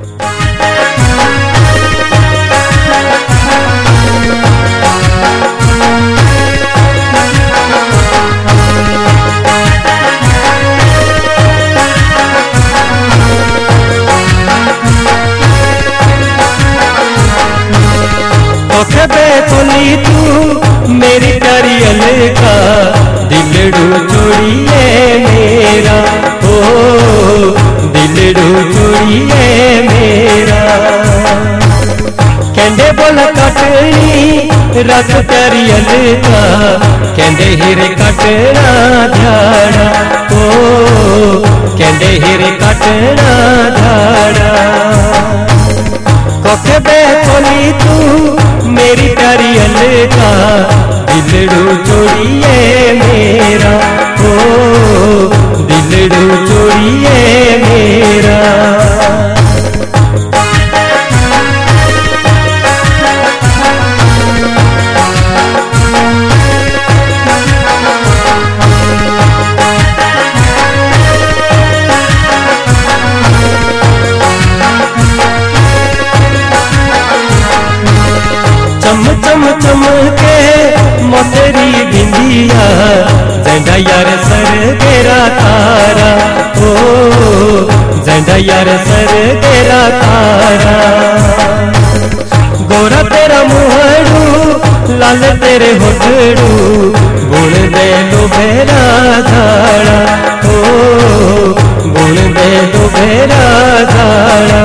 Bye. Katni रख करियल का। कहंदे हिर कटना धाड़ा ओ कहंदे हिर कटना धाड़ा कोखबे खोली तू मेरी करियल का। दिलड़ू चम चम के मोतरी बिंदिया, जंडा यार सर तेरा तारा, ओ, जंडा यार सर तेरा तारा। गोरा तेरा मुहड़ू, लाल तेरे होठड़ू गुण दे लो बेरा झाड़ा, ओ, गुण दे लो बेरा झाड़ा।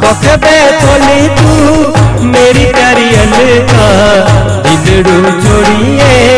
कोखबे तोली तू मेरी प्यारी का दिलड़ू चोड़िए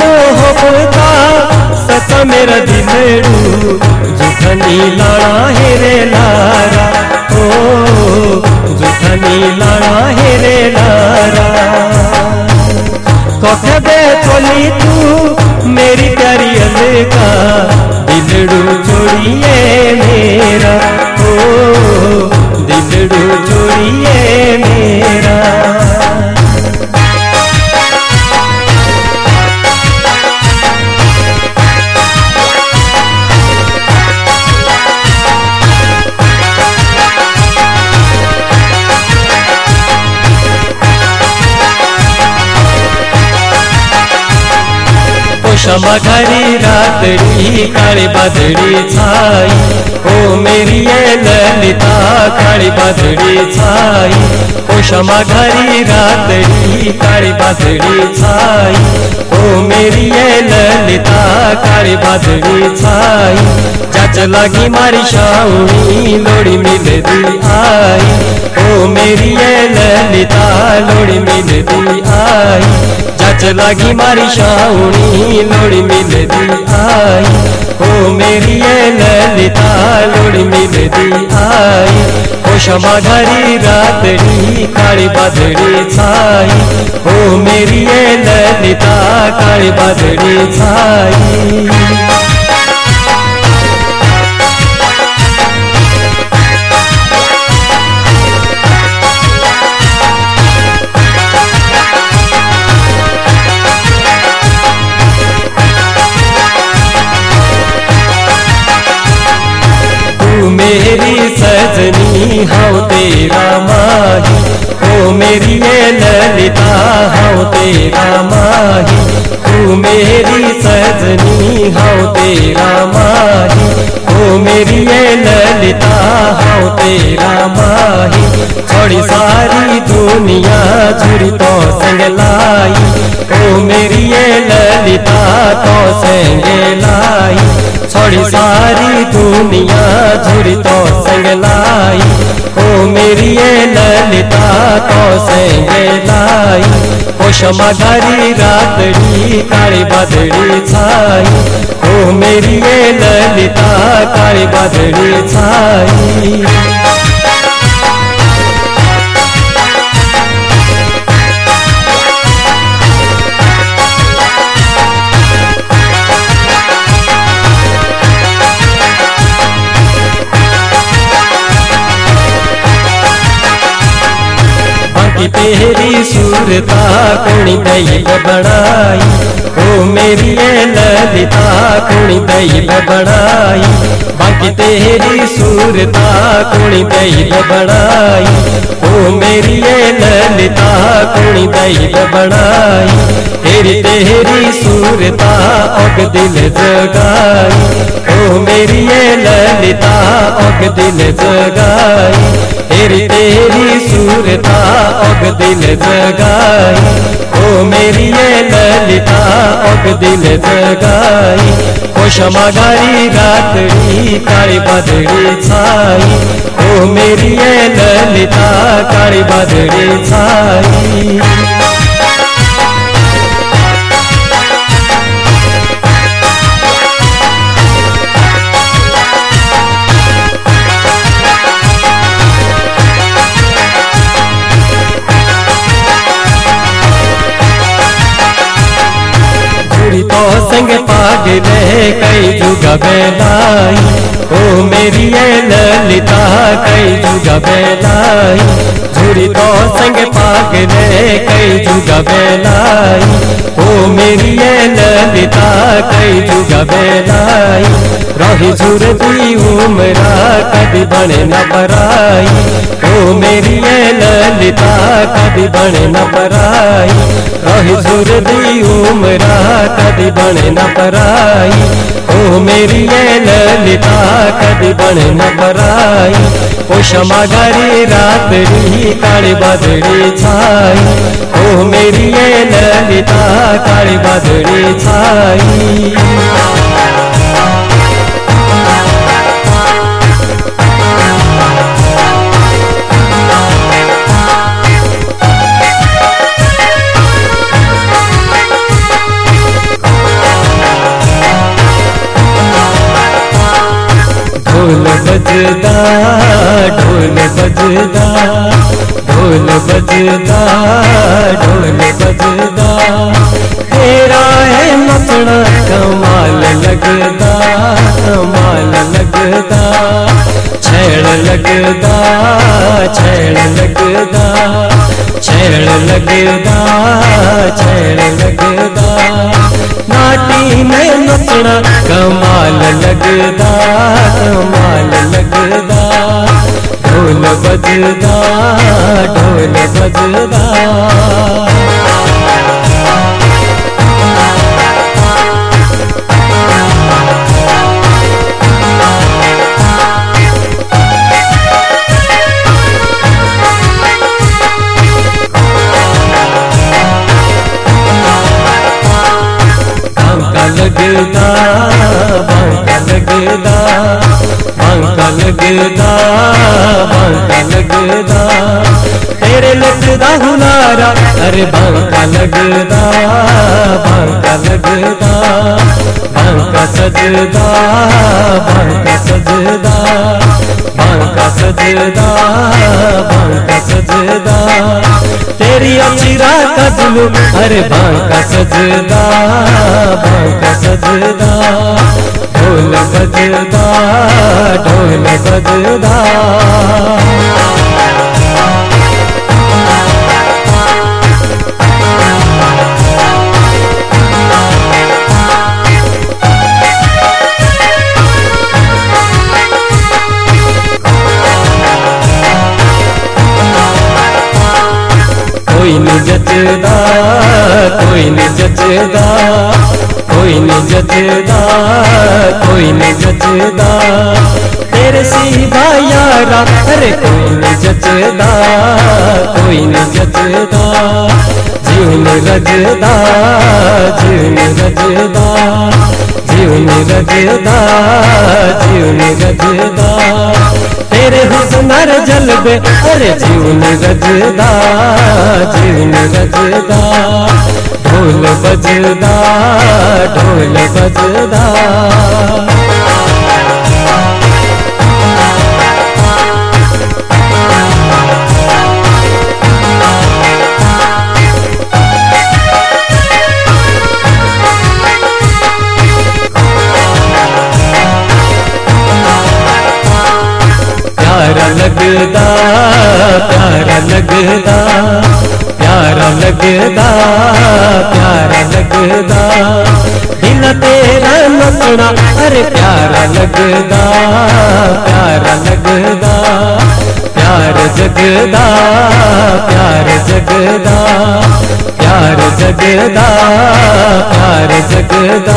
मोहब्बता सचा मेरा दिलड़ू जुठनी लाड़ा हेरे लारा ओ, जुठनी लाड़ा हेरे लारा कोखबे खोली तू, मेरी करियल का दिलड़ू चोड़िए मेरा। ओ दिलड़ू चोड़िए क्षमा घरी रातड़ी काली बदड़ी छाई। ओ मेरी ललिता, काली बदड़ी छाई। ओ घरी रातड़ी काली बदड़ी छाई। ओ मेरी ललिता, काली बदड़ी छाई। जच लगी मारी शाउनी, लोड़ी मिलदी आई। ओ मेरी ललिता, लोड़ी मिलदी आई। जच लगी मारी शाउनी लोड़ी मिलदी आई। ओ मेरी ये ललिता, लोड़ी मिलदी आई। ओ क्षमा घरी रातड़ी, काली बदड़ी छाई। ओ मेरी ये ललिता, काली बदड़ी छाई। तेरा माही ओ मेरी ललिता हो तेरा माही तू मेरी सजनी हो तेरा माही। मेरी ये ललिता हो तेरा माही। छोड़ी सारी दुनिया झुरी तो संग लाई। ओ मेरी ये ललिता तो संग लाई। छोड़ी सारी दुनिया झुरी तो संग लाई। ओ मेरी ये ललिता तो संग लाई। क्षमागारी रातड़ी काली बादड़ी छाई। ओ मेरी ये ललिता काली बादड़ी छाई। तेरी सूरता कुणी दैव बनाई मेरी ये ललिता, कुणी दैव बनाई बाकी तेरी सूरता, कुणी दैव बनाई ओ मेरी ये ललिता, कुणी दैव बनाई तेरी सूरता अग दिल जगाई। ओ मेरी ये ललिता अग दिल जगाई। तेरी तेरी सूरता अग दिल जगाई। ओ मेरी ये ललिता अग दिल जगाई। ओ क्षमागारी रातड़ी काली बदड़ी छाई। ओ मेरी ये ललिता काली बदड़ी छाई। कई जुग बेलाई ओ मेरी ये ललिता कई जुग बेलाई जुड़ी तो संग पागले कई जुग बेलाई। ओ मेरी ये ललिता, कई जुग बेलाई। रही जुरती उमरा, कभी बने न पराई। ओ मेरी ये ललिता, कभी बने न पराई। रही जुरती उमरा, कभी बने न पराई। ओ मेरी ये ललिता, कभी बने न पराई। ओ क्षमागारी रातड़ी काली बदड़ी छाई। ओ मेरी ये ललिता काली बदड़ी छाई। ढोल बजदा ढोल बजदा। ढोल बजदा ढोल बजदा। तेरा है नचना कमाल लगदा कमाल लगदा। छैड़ लगदा छैड़ लगदा। छैड़ लगदा छैड़ लगदा। नाटी में नचना कमाल लगदा कमाल लगदा। ढोल बजदा ढोल बजदा सजदा बांका सजदा बांका सजदा बांका सजदा। तेरी अचिरा कदलू अरे बांका सजदा बांका सजदा। ढोल बजदा ढोल बजदा। नहीं जचदा, कोई नहीं जचदा, कोई नहीं जचदा, कोई नहीं जचदा। तेरे सिवा यारा, अरे कोई नहीं जचदा, कोई नहीं जचदा। जीवन रजदा जीवन रजदा जीवनी रजदा जीवनी रजदा। तेरे हुस्नर जलबे, अरे जीवनी रजदा जीवनी रजदा। ढोल बजदा ढोल बजदा। लगदा प्यारा लगदा प्यार जगदा प्यार जगदा प्यार जगदा प्यार जगदा।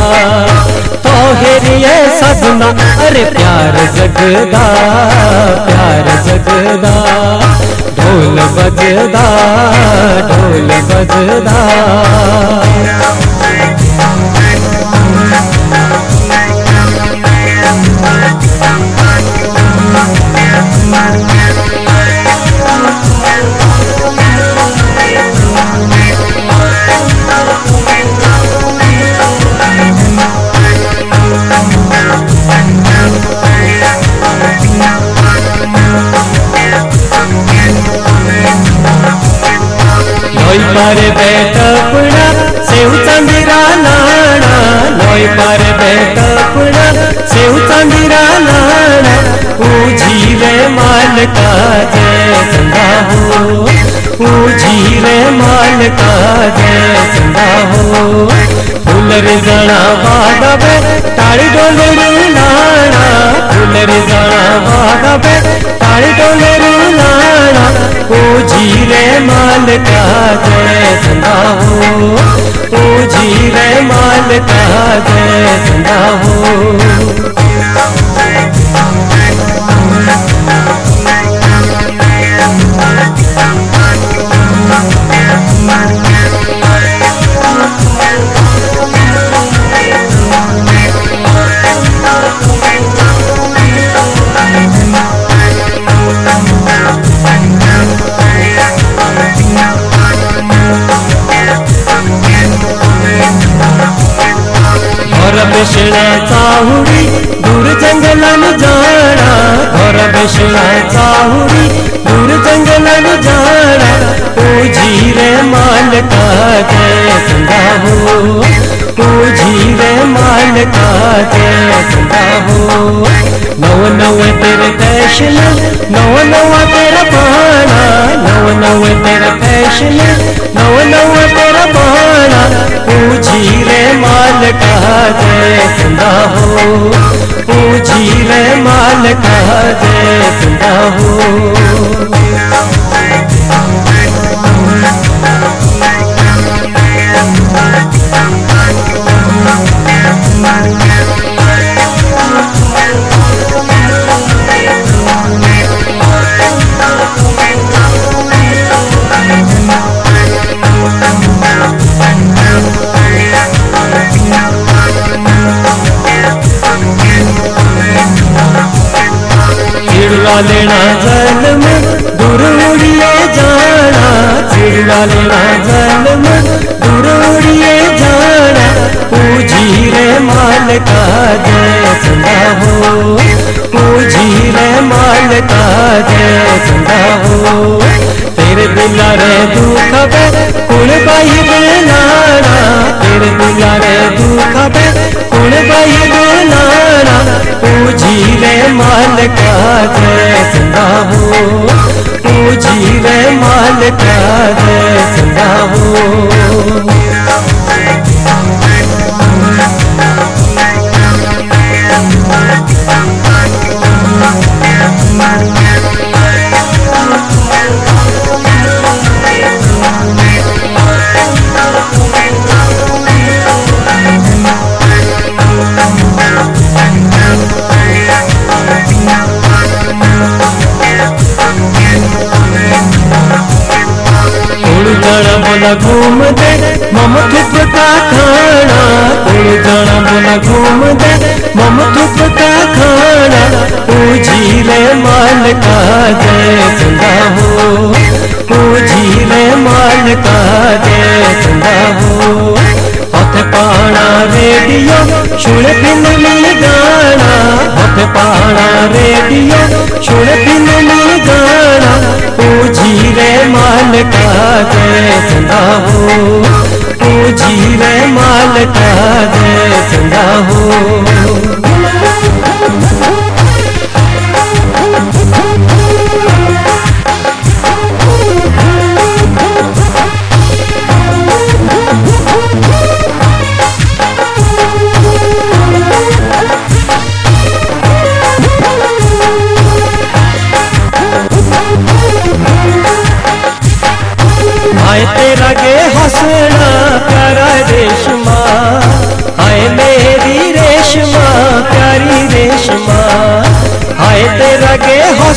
तो हेरिए सजना, अरे प्यार जगदा प्यार जगदा। ढोल बजदा ढोल बजदा। पर बैठ पुणा सेव चंदिरा नाणा लोई पर बैठ पुणा पूजी मालका जय चंदा हो ओ जीरे मालका जय चंदा हो फुलर जणा वादबे ताड़ी डोलेरू नाणा फुलर जणा वादबे ताड़ी डोलेरू नाणा ओ जीरे मालका जय चंदा हो ओ जीरे मालका जय चंदा हो ऊझी रे माल कहा जय चंदा हो। ऊझी रे माल कहा जय चंदा हो। बाई बनाना तेरे मिला रे दुखा पे कौन बाई बनाना मालका जय सदा हो। पूजी रे घूम दे मम थुप का खाना। तू जाना बोला घूम दे मम थुप का खाना। पूझीले माल का जय चंदा हो। पूझीले माल का जय चंदा हो। पाना रेडियो छुड़ फिल्मी गाना। हथ पाना रेडियो छुड़ फिल्मी गाना। पूजी रे माल का जय हो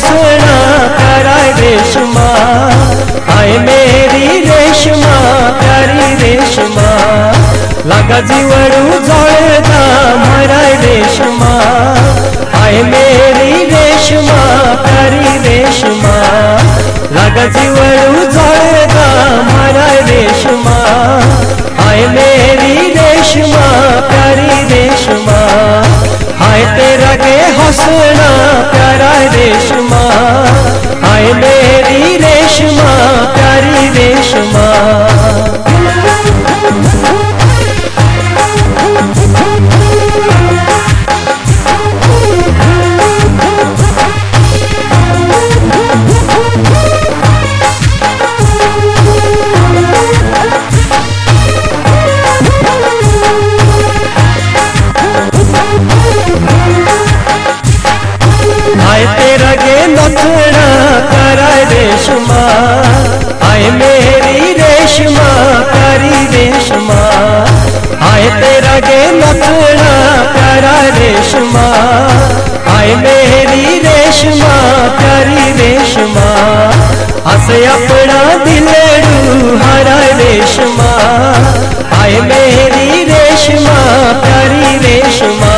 हंसना प्यारा रेशमा। आए मेरी रेशमा, प्यारी रेशमा। लगा जीवड़ू जळता मरा रेशमा। आए मेरी रेशमा, प्यारी रेशमा। लगा जीवड़ू जळता मरा रेशमा। हंसना प्यारा रेशमा। आए मेरी रेशमा प्यारी रेशमा। हसे अपना दिलड़ू हरा रेशमा। आए मेरी रेशमा, प्यारी रेशमा।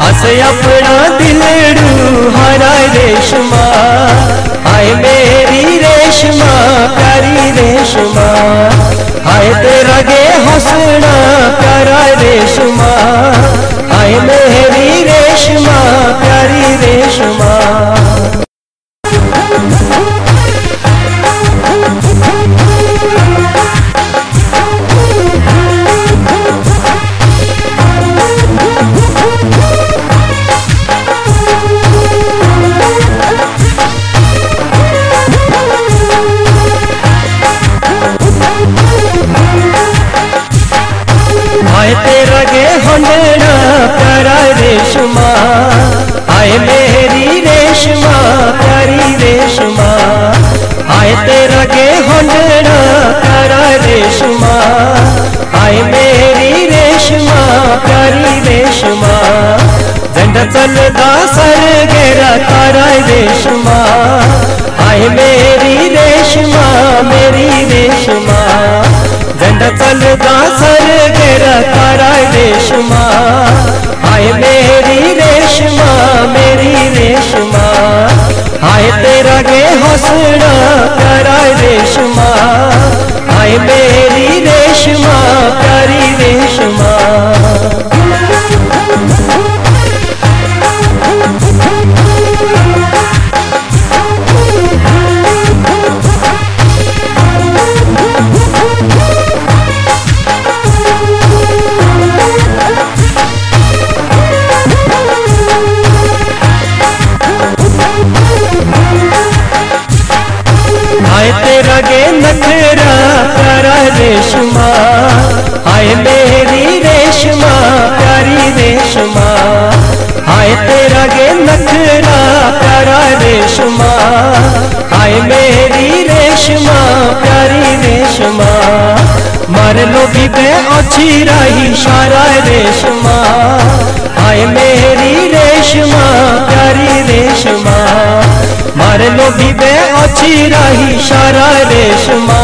हसे अपना दिलड़ू हरा रेशमा। आए मेरी रेशमा, प्यारी रेशमा। आए तेरा गे हंसना, प्यारा रेशमा। आए मेरी रेशमा, प्यारी रेशमा। तारा रेशमा आए मेरी रेशमा मेरी रेशमा चल चलदा सर गेरा तारा रेशमा आए मेरी रेशमा मेरी रेशमा आए तेरा गे हंसना भी बे अच्छी रही सारा रेशमा